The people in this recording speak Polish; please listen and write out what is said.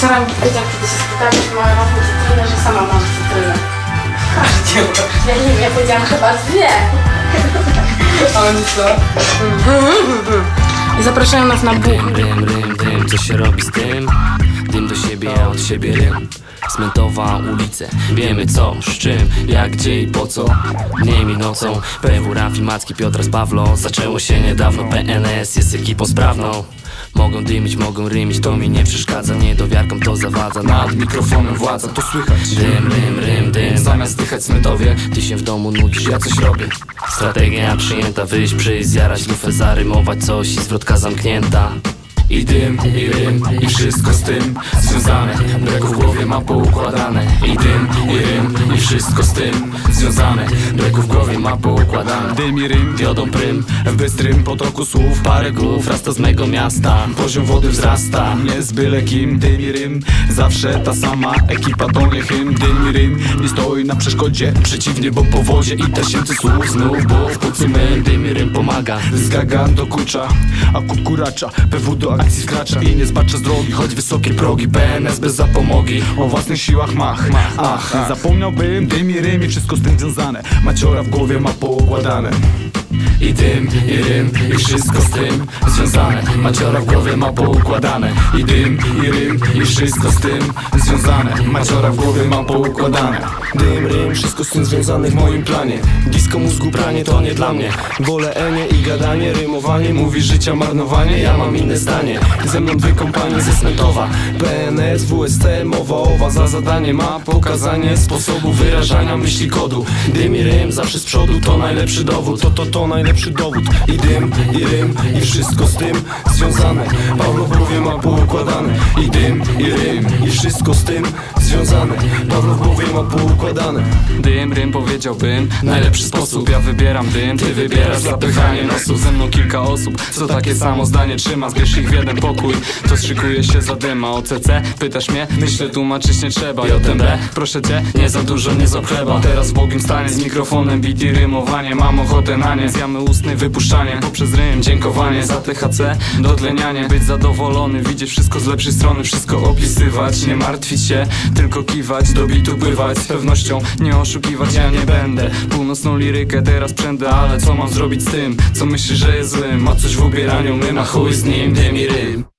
co nam powiedział, kiedy się spytałam, czy mamy własną cytrynę, że sama mam cytrynę. Ja nie wiem, ja powiedziałam chyba dwie. A oni co? I zapraszają nas na buch. Rym, rym, rym, dym, co się robi z tym? Dym do siebie, a od siebie rym Smentowa ulice, wiemy co, z czym, jak, gdzie i po co Dniem i nocą, PW, Rafi, Macki, Piotra z Pawlo Zaczęło się niedawno, PNS jest ekipą sprawną Mogą dymić, mogą rymić, to mi nie przeszkadza Niedowiarkom to zawadza, nad mikrofonem władza To słychać. Dym, rym, rym, dym, zamiast dychać cmentowie Ty się w domu nudzisz, ja coś robię. Strategia przyjęta, wyjść, przyjść, zjarać lufę, zarymować coś i zwrotka zamknięta. I dym, i rym, i wszystko z tym związane. Brego w głowie ma poukładane. I dym, i rym, i wszystko z tym związane. Brego w ma poukładane. Dym i rym wiodą prym W bystrym potoku słów Parę głów rasta z mego miasta. Poziom wody wzrasta Nie z byle kim. Dym i rym Zawsze ta sama ekipa to nie hymn. Dym i rym nie stoi na przeszkodzie Przeciwnie, bo po wozie i tysięcy słów Znów, bo w kucu mym Dym i rym pomaga Z gaga do kucza, a kukuracza PW do akcji wkracza i nie zbacza z drogi Choć wysokie progi, PNS bez zapomogi O własnych siłach mach, ach, Zapomniałbym dym i rym i wszystko z tym związane. Maciora w głowie ma poukładane I dym, i rym, i wszystko z tym związane. Maciora w głowie ma poukładane. I dym, i rym, i wszystko z tym związane. Maciora w głowie ma poukładane. Dym, rym, wszystko z tym związane w moim planie. Disco mózgu pranie to nie dla mnie. Wolę enie i gadanie, rymowanie. Mówi życia marnowanie, ja mam inne zdanie. Ze mną dwie kompanie ze Smentowa PNS, WST, mowa owa Za zadanie. Ma pokazanie sposobu wyrażania myśli kodu. Dym i rym, zawsze z przodu. To najlepszy dowód. To, to, to najlepszy dowód. I dym, i rym, i wszystko z tym związane. Pawlo w głowie ma poukładane. I dym, i rym, i wszystko z tym związane Pawlo w głowie ma poukładane Dym, rym powiedziałbym Najlepszy sposób, ja wybieram dym Ty wybierasz zapychanie nosu. Ze mną kilka osób, co takie samo zdanie trzyma. Zbierz ich w jeden pokój, to szykuje się za dyma. OCC, pytasz mnie? Myślę tłumaczyć nie trzeba. JMB, proszę cię, nie za dużo, nie za chleba. Teraz w błogim stanie z mikrofonem beat i rymowanie. Mam ochotę na nie, zjamy ustny wypuszczanie. Poprzez rym, dziękowanie. Za THC Dotlenianie, być zadowolony Widzieć wszystko z lepszej strony, wszystko opisywać Nie martwić się, tylko kiwać Do bitu pływać z pewnością Nie oszukiwać, ja nie będę Północną lirykę teraz przędę Ale co mam zrobić z tym, co myślisz, że jest złym? Ma coś w ubieraniu, my na chuj z nim, dym rym